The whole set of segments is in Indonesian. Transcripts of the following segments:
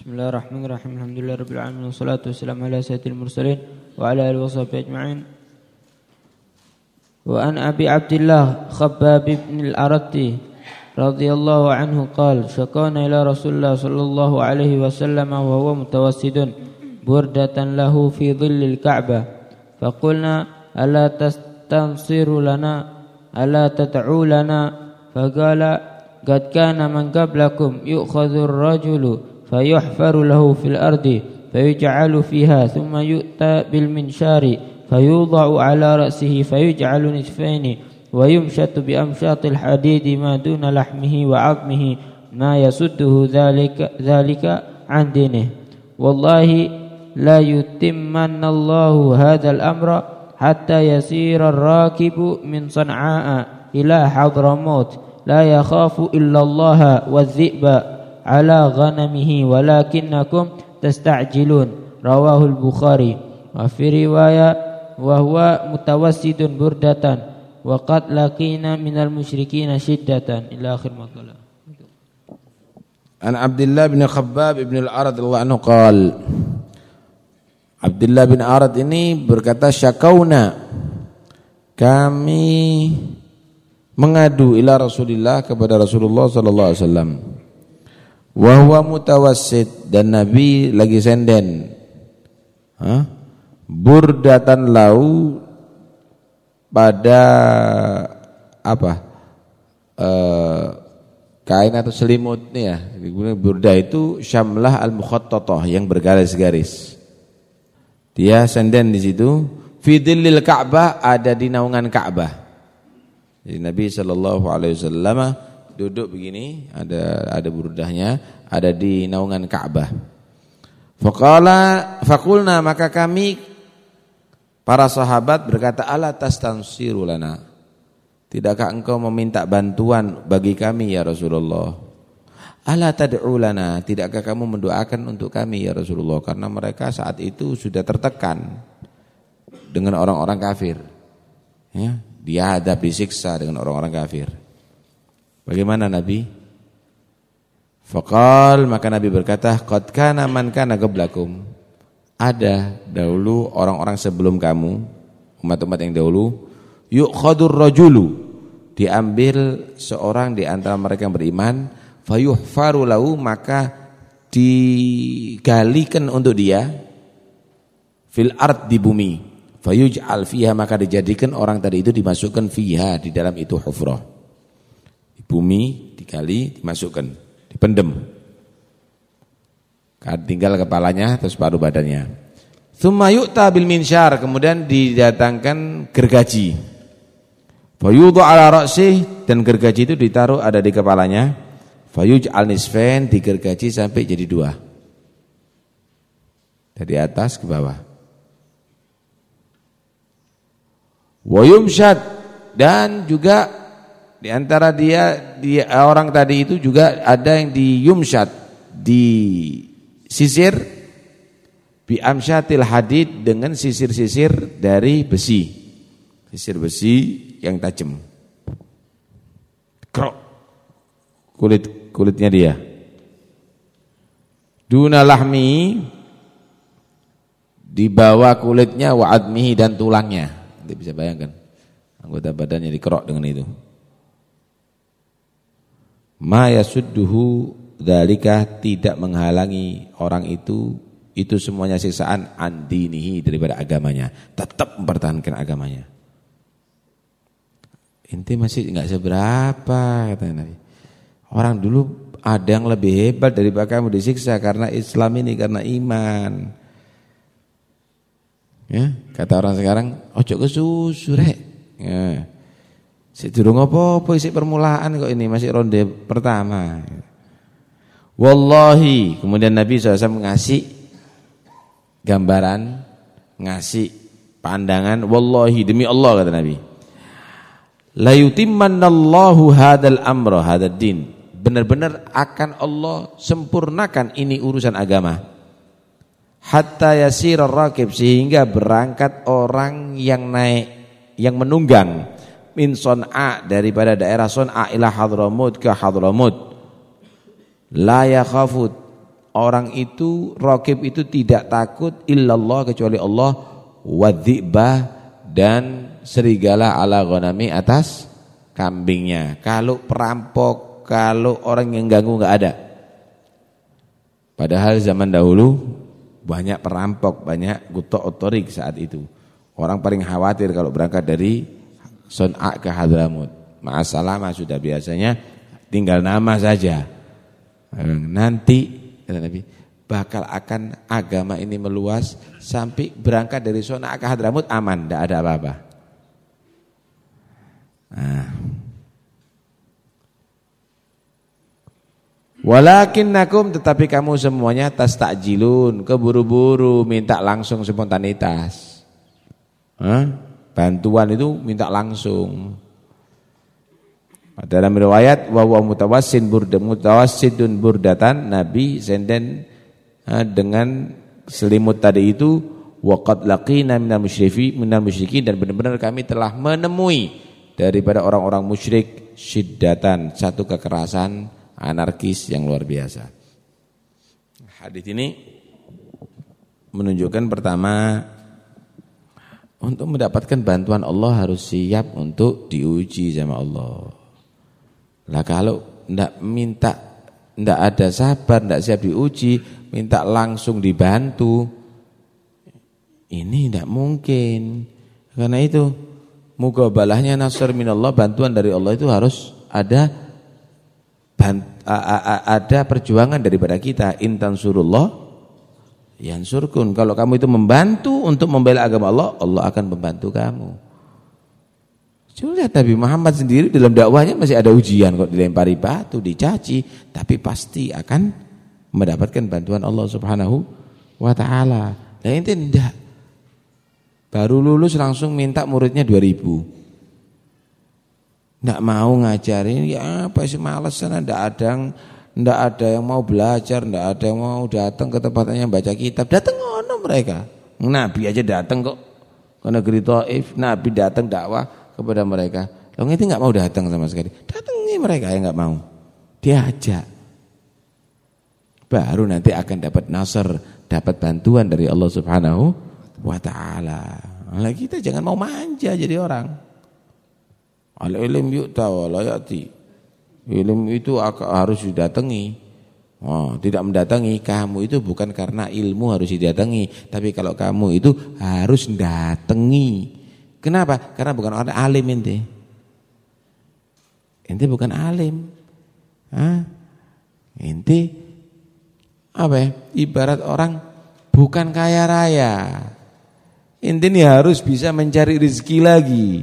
بسم الله الرحمن الرحيم الحمد لله رب العالمين والصلاة والسلام على سيد المرسلين وعلى آله وصحبه أجمعين وعن أبي عبد الله خباب بن الأرتي رضي الله عنه قال شكونا إلى رسول الله صلى الله عليه وسلم وهو متوسد بردة له في ظل الكعبة فقلنا ألا تستنصر لنا ألا تدعو لنا فقال قد كان من قبلكم يؤخذ الرجل فيحفر له في الأرض فيجعل فيها ثم يؤتى بالمنشار فيوضع على رأسه فيجعل نصفين ويمشط بأمشاط الحديد ما دون لحمه وعظمه ما يسده ذلك ذلك عن دينه. والله لا يتمن الله هذا الأمر حتى يسير الراكب من صنعاء إلى حضرموت. لا يخاف إلا الله والذئب. على غنمه ولكنكم تستعجلون رواه البخاري وفي رواية وهو متوسد بردة وقد لقينا من المشركين شدة إلى آخر ما قال عن عبد الله بن خباب بن الأرد الله عنه قال Abdullah bin Arad ini berkata syakauna kami mengadu ila Rasulillah kepada Rasulullah sallallahu alaihi wasallam wa huwa mutawassit dan Nabi lagi senden Hah? burdatan lau pada apa uh, kain atau selimut nih ya burda itu syamlah al-mukhattatah yang bergaris-garis dia senden di situ. Fidilil Ka'bah ada di naungan Ka'bah. Jadi Nabi Wasallam duduk begini, ada ada burdahnya, ada di naungan Ka'bah. Fakala fakulna maka kami para sahabat berkata ala tastansiru lana. Tidakkah engkau meminta bantuan bagi kami ya Rasulullah? Ala tad'u lana, tidakkah kamu mendoakan untuk kami ya Rasulullah karena mereka saat itu sudah tertekan dengan orang-orang kafir. Ya, dia ada disiksa dengan orang-orang kafir. Bagaimana Nabi? Faqal maka Nabi berkata, "Qad kana man kana qablakum." Ada dahulu orang-orang sebelum kamu, umat-umat yang dahulu, yu'khadur rajulu, diambil seorang di antara mereka yang beriman fayuhfaru lahu maka digalikan untuk dia fil ard di bumi fayuj'al fiha maka dijadikan orang tadi itu dimasukkan fiha di dalam itu hufrah bumi digali dimasukkan dipendem tinggal kepalanya terus paruh badannya thumma yu'ta bil minsyar kemudian didatangkan gergaji fayudhu ala ra'sih dan gergaji itu ditaruh ada di kepalanya Fayuj al nisfen digergaji sampai jadi dua. Dari atas ke bawah. Wayumshad dan juga di antara dia, dia orang tadi itu juga ada yang di yumshad di sisir bi amsyatil hadid dengan sisir-sisir dari besi. Sisir besi yang tajam. Krok kulit kulitnya dia. Duna lahmi di bawah kulitnya wa admihi dan tulangnya. Nanti bisa bayangkan anggota badannya dikerok dengan itu. Ma yasudduhu dalika tidak menghalangi orang itu itu semuanya siksaan andinihi daripada agamanya. Tetap mempertahankan agamanya. Inti masih enggak seberapa kata Nabi. Orang dulu ada yang lebih hebat daripada kamu disiksa karena Islam ini karena iman. Ya, kata orang sekarang, ojo ke susu rek. Ya. Si durung apa-apa isi permulaan kok ini masih ronde pertama. Wallahi, kemudian Nabi SAW ngasih gambaran, ngasih pandangan, wallahi demi Allah kata Nabi. La yutimmannallahu hadal amra hadad din benar-benar akan Allah sempurnakan ini urusan agama. Hatta yasir rakib sehingga berangkat orang yang naik yang menunggang min Son'a daripada daerah Son'a ila Hadramut ke Hadramut. La yakhafut orang itu rokib itu tidak takut illallah kecuali Allah wadzibah dan serigala ala ghanami atas kambingnya. Kalau perampok, kalau orang yang ganggu nggak ada. Padahal zaman dahulu banyak perampok, banyak gutok otorik saat itu. Orang paling khawatir kalau berangkat dari Son'a ke Hadramut. Ma'asalama sudah biasanya tinggal nama saja. Nanti bakal akan agama ini meluas sampai berangkat dari Sona ke Hadramut aman, tidak ada apa-apa. Nah. Walakinnakum tetapi kamu semuanya tas takjilun, keburu-buru, minta langsung spontanitas. Hah? Bantuan itu minta langsung. Dalam riwayat wa wa mutawassin burda mutawassidun burdatan Nabi senden dengan selimut tadi itu waqad laqina minal musyrifi minal musyrikin dan benar-benar kami telah menemui daripada orang-orang musyrik syiddatan satu kekerasan anarkis yang luar biasa. Hadis ini menunjukkan pertama untuk mendapatkan bantuan Allah harus siap untuk diuji sama Allah. Lah kalau ndak minta ndak ada sabar, ndak siap diuji, minta langsung dibantu. Ini ndak mungkin. Karena itu mugabalahnya nasr minallah bantuan dari Allah itu harus ada ada perjuangan daripada kita intan surullah yang surkun kalau kamu itu membantu untuk membela agama Allah Allah akan membantu kamu Cuma lihat Nabi Muhammad sendiri dalam dakwahnya masih ada ujian kok dilempari batu, dicaci, tapi pasti akan mendapatkan bantuan Allah Subhanahu wa taala. Nah ini tidak. Baru lulus langsung minta muridnya 2000. Tidak mau ngajarin, ya apa sih males sana tidak ada tidak ada yang mau belajar, tidak ada yang mau datang ke tempatnya baca kitab. Datang ngono mereka. Nabi aja datang kok ke negeri Taif, Nabi datang dakwah kepada mereka. Loh itu nggak mau datang sama sekali. Datangi mereka yang nggak mau. Diajak. Baru nanti akan dapat nasr, dapat bantuan dari Allah Subhanahu wa taala. Lah kita jangan mau manja jadi orang. Al ilm yu'ta wa la ya'ti. Ilmu itu harus didatangi. Oh, tidak mendatangi kamu itu bukan karena ilmu harus didatangi, tapi kalau kamu itu harus datangi. Kenapa? Karena bukan orang alim inti. Inti bukan alim. Hah? Inti apa ya? Ibarat orang bukan kaya raya. Inti ini harus bisa mencari rezeki lagi.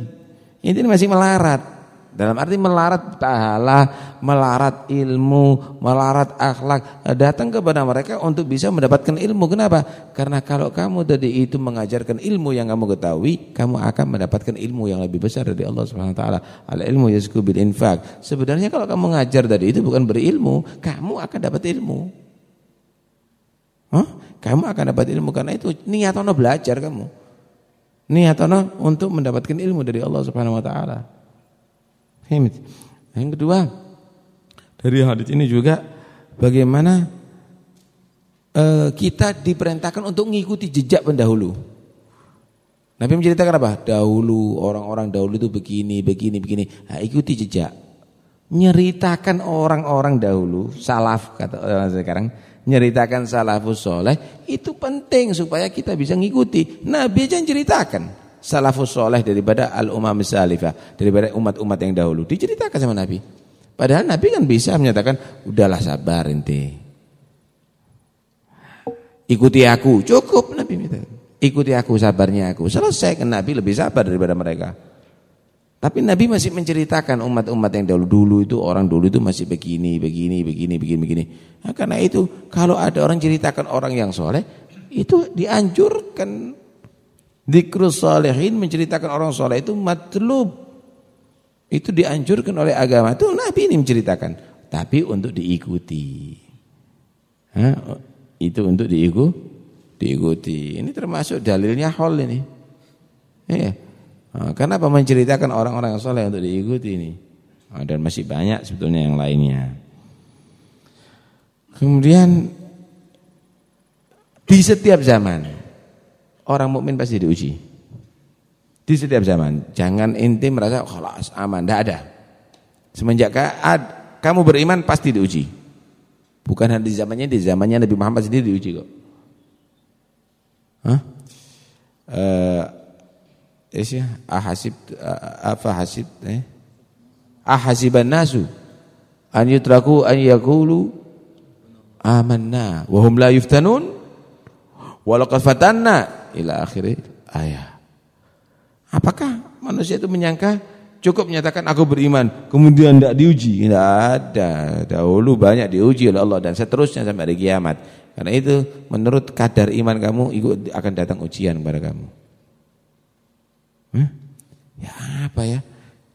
Inti ini masih melarat. Dalam arti melarat pahala, melarat ilmu, melarat akhlak, datang kepada mereka untuk bisa mendapatkan ilmu. Kenapa? Karena kalau kamu tadi itu mengajarkan ilmu yang kamu ketahui, kamu akan mendapatkan ilmu yang lebih besar dari Allah Subhanahu wa taala. Al ilmu yazku bil infak. Sebenarnya kalau kamu mengajar tadi itu bukan berilmu, kamu akan dapat ilmu. Huh? Kamu akan dapat ilmu karena itu niat ono belajar kamu. Niat ono untuk mendapatkan ilmu dari Allah Subhanahu wa taala. Yang kedua, dari hadis ini juga bagaimana uh, kita diperintahkan untuk mengikuti jejak pendahulu. Nabi menceritakan apa? Dahulu orang-orang dahulu itu begini, begini, begini. Nah, ikuti jejak. Nyeritakan orang-orang dahulu, salaf kata orang sekarang, nyeritakan salafus soleh itu penting supaya kita bisa mengikuti. Nabi aja ceritakan salafus soleh daripada al-umam salifah, daripada umat-umat yang dahulu. Diceritakan sama Nabi. Padahal Nabi kan bisa menyatakan, udahlah sabar ente. Ikuti aku, cukup Nabi minta. Ikuti aku, sabarnya aku. Selesai kan Nabi lebih sabar daripada mereka. Tapi Nabi masih menceritakan umat-umat yang dahulu dulu itu orang dulu itu masih begini, begini, begini, begini, begini. Nah, karena itu kalau ada orang ceritakan orang yang soleh itu dianjurkan Dikrus salihin menceritakan orang soleh itu matlub. Itu dianjurkan oleh agama. Itu Nabi ini menceritakan. Tapi untuk diikuti. Hah? Itu untuk diikuti. diikuti. Ini termasuk dalilnya hol ini. Ya. Kenapa menceritakan orang-orang soleh untuk diikuti ini? Dan masih banyak sebetulnya yang lainnya. Kemudian Di setiap zaman orang mukmin pasti diuji. Di setiap zaman. Jangan intim merasa khalas aman, tidak ada. Semenjak kamu beriman pasti diuji. Bukan hanya di zamannya, di zamannya Nabi Muhammad sendiri diuji kok. Hah? Eh, ya, ahasib apa hasib eh? Ahasiban nasu an yutraku an yaqulu amanna wa hum la yuftanun walaqad fatanna ila akhir ayat. Apakah manusia itu menyangka cukup menyatakan aku beriman kemudian tidak diuji? Tidak ada. Dahulu banyak diuji oleh Allah dan seterusnya sampai hari kiamat. Karena itu menurut kadar iman kamu ikut akan datang ujian kepada kamu. Hmm? Ya apa ya?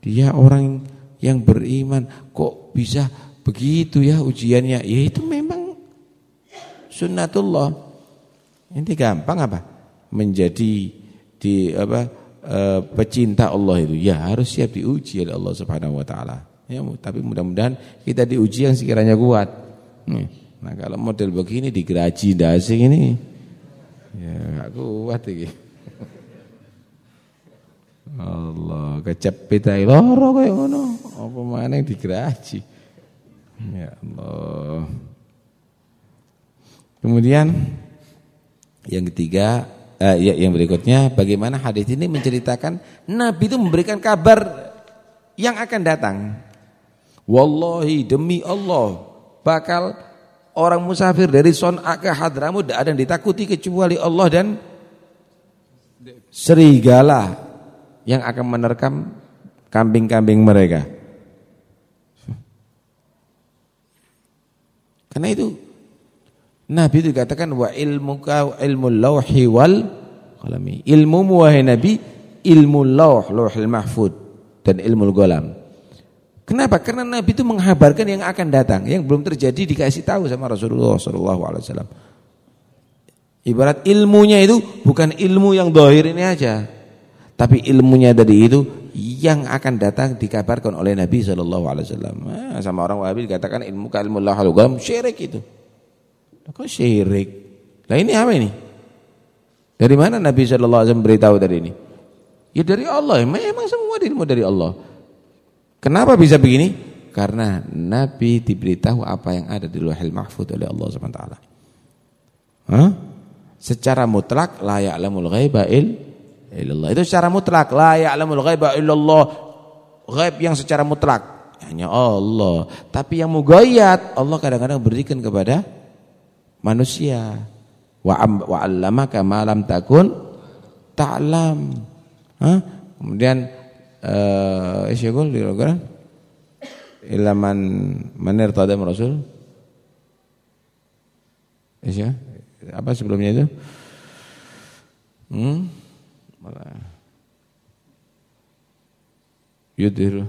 Dia orang yang beriman kok bisa begitu ya ujiannya? Ya itu memang sunnatullah. Ini gampang apa? Menjadi di apa? Eh, pecinta Allah itu ya harus siap diuji oleh Allah Subhanahu wa taala. Ya, tapi mudah-mudahan kita diuji yang sekiranya kuat. Nah, kalau model begini digeraji dasing ini ya enggak kuat iki. Allah kecepit ae loro kaya ngono. Apa maneh digeraji. Ya Allah. Kemudian yang ketiga uh, ya, yang berikutnya bagaimana hadis ini menceritakan Nabi itu memberikan kabar yang akan datang. Wallahi demi Allah bakal orang musafir dari Son'a ke Hadramut tidak ada yang ditakuti kecuali Allah dan serigala yang akan menerkam kambing-kambing mereka. Karena itu Nabi itu katakan wa ilmuka ilmu lauhi wal qalami. Ilmu wahai Nabi ilmu lauh, lauhil mahfud dan ilmu golam. Kenapa? Karena Nabi itu menghabarkan yang akan datang, yang belum terjadi dikasih tahu sama Rasulullah SAW. Ibarat ilmunya itu bukan ilmu yang dohir ini aja, tapi ilmunya dari itu yang akan datang dikabarkan oleh Nabi SAW. Nah, sama orang Wahabi dikatakan ilmu ilmu lahul galam syirik itu. Kok syirik? Lah ini apa ini? Dari mana Nabi sallallahu alaihi wasallam beritahu tadi ini? Ya dari Allah, memang semua ilmu dari Allah. Kenapa bisa begini? Karena Nabi diberitahu apa yang ada di Lauhul Mahfuz oleh Allah Subhanahu wa taala. Hah? Secara mutlak la ya'lamul ghaiba illallah. Itu secara mutlak la ya'lamul ghaiba illallah. Ghaib yang secara mutlak hanya Allah. Tapi yang mughayyat Allah kadang-kadang berikan kepada manusia. Wa wa 'allamaka ma lam takun ta'lam. Kemudian eh isyagul di Al-Qur'an ilaman manir tadam rasul. Isya apa sebelumnya itu? Hmm? Yudhiru.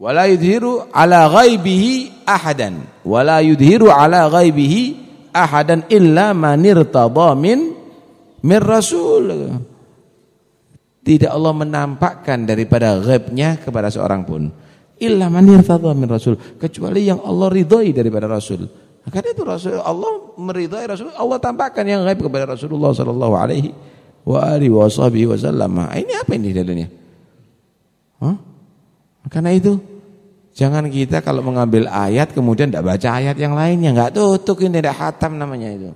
Wala yudhiru ala ghaibihi ahadan. Wala yudhiru ala ghaibihi ahadan illa manirtada min min rasul. Tidak Allah menampakkan daripada ghaibnya kepada seorang pun. Illa manirtada min rasul, kecuali yang Allah ridhai daripada rasul. Karena itu Rasul Allah meridhai Rasul Allah tampakkan yang gaib kepada Rasulullah sallallahu alaihi wa alihi wasallam. Ini apa ini dalilnya? Hah? Karena itu Jangan kita kalau mengambil ayat kemudian tidak baca ayat yang lainnya, nggak tutup ini tidak hatam namanya itu.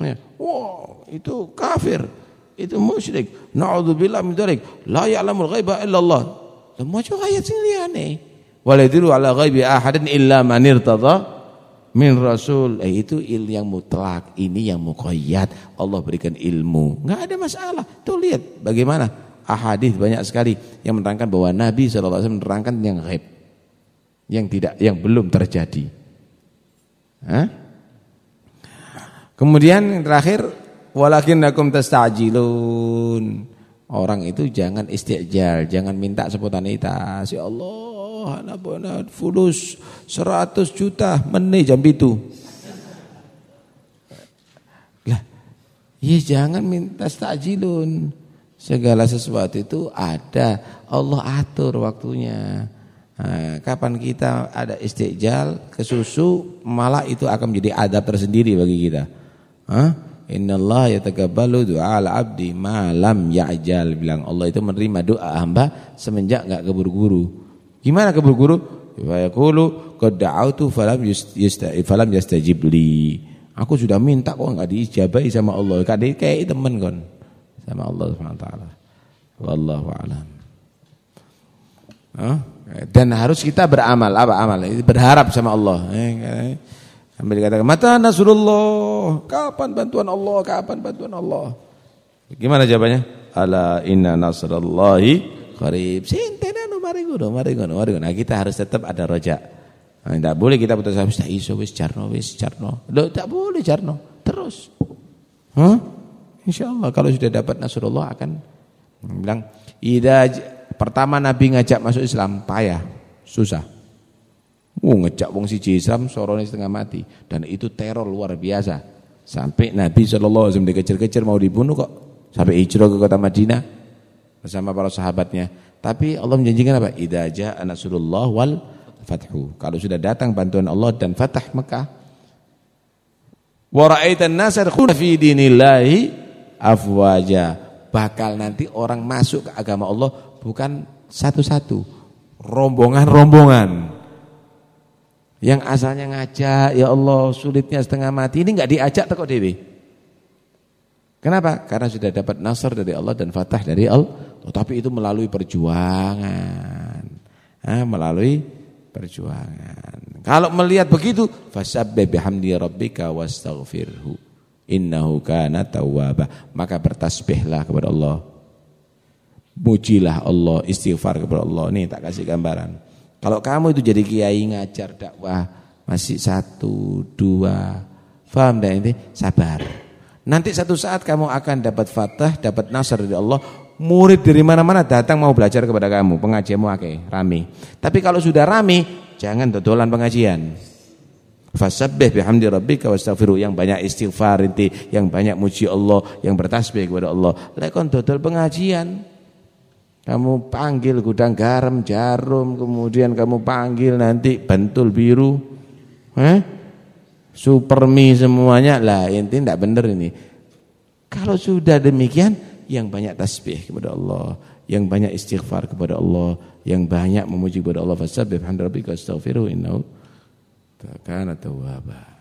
Ya. Wow, itu kafir, itu musyrik. Nauzubillah min dzalik. La ya'lamul ghaiba illallah. Semua juga ayat sing liyane. Waladiru ala ghaibi ahadin illa man irtada min rasul. Eh, itu il yang mutlak, ini yang muqayyad. Allah berikan ilmu. Enggak ada masalah. Tuh lihat bagaimana ahadis banyak sekali yang menerangkan bahwa Nabi wasallam menerangkan yang ghaib yang tidak yang belum terjadi. Hah? Kemudian yang terakhir walakinnakum tastajilun. Orang itu jangan istiqjal, jangan minta spontanitas. Ya Allah, anak fulus 100 juta meneh jam itu. Lah, ya jangan minta stajilun. Segala sesuatu itu ada, Allah atur waktunya. Nah, kapan kita ada istiqjal ke susu malah itu akan menjadi adab tersendiri bagi kita. Hah? Innallaha yataqabbalu du'a al-'abdi ma lam ya'jal bilang Allah itu menerima doa hamba semenjak enggak keburu-buru. Gimana keburu-buru? Wa yaqulu qad da'awtu falam yasta'ib falam yastajib li. Aku sudah minta kok enggak diijabahi sama Allah. Kayak kayak temen kon sama Allah Subhanahu wa taala. Wallahu a'lam. Dan harus kita beramal apa amal? Berharap sama Allah. Eh, eh. Sambil dikatakan mata nasrullah, kapan bantuan Allah, kapan bantuan Allah? Gimana jawabannya? Ala inna nasrallahi qarib. Sintena no mari ngono, mari ngono, mari ngono. Nah, kita harus tetap ada roja. Nah, tidak boleh kita putus asa, iso wis jarno wis jarno. Loh, tidak boleh jarno. Terus. Hah? Insyaallah kalau sudah dapat nasrullah akan bilang ida pertama Nabi ngajak masuk Islam payah, susah. Uh, ngejak wong siji Islam sorone setengah mati dan itu teror luar biasa. Sampai Nabi sallallahu alaihi wasallam dikejar-kejar mau dibunuh kok sampai hijrah ke kota Madinah bersama para sahabatnya. Tapi Allah menjanjikan apa? Idza jaa nasrullah wal fathu. Kalau sudah datang bantuan Allah dan fatah Mekah wa ra'aitan nas fi dinillahi afwaja. Bakal nanti orang masuk ke agama Allah bukan satu-satu, rombongan-rombongan. Yang asalnya ngajak, ya Allah sulitnya setengah mati, ini enggak diajak teko dewi. Kenapa? Karena sudah dapat nasr dari Allah dan fatah dari Allah. Oh, tapi itu melalui perjuangan. Nah, melalui perjuangan. Kalau melihat begitu, fasabbih bihamdi rabbika wastaghfirhu. Innahu kana tawwaba. Maka bertasbihlah kepada Allah. Mujilah Allah, istighfar kepada Allah. Nih tak kasih gambaran. Kalau kamu itu jadi kiai ngajar dakwah masih satu, dua, faham dan ini sabar. Nanti satu saat kamu akan dapat fatah, dapat nasr dari Allah. Murid dari mana-mana datang mau belajar kepada kamu, pengajianmu oke, rame. Tapi kalau sudah rame, jangan dodolan pengajian. Fasabbih bihamdi rabbika wastaghfiru yang banyak istighfar inti, yang banyak muji Allah, yang bertasbih kepada Allah. Lekon dodol pengajian. Kamu panggil gudang garam, jarum, kemudian kamu panggil nanti bentul biru. Eh? Supermi semuanya lah, inti tidak benar ini. Kalau sudah demikian, yang banyak tasbih kepada Allah, yang banyak istighfar kepada Allah, yang banyak memuji kepada Allah, fasabbih bihamdi rabbika astaghfiruhu innahu kana tawwaba.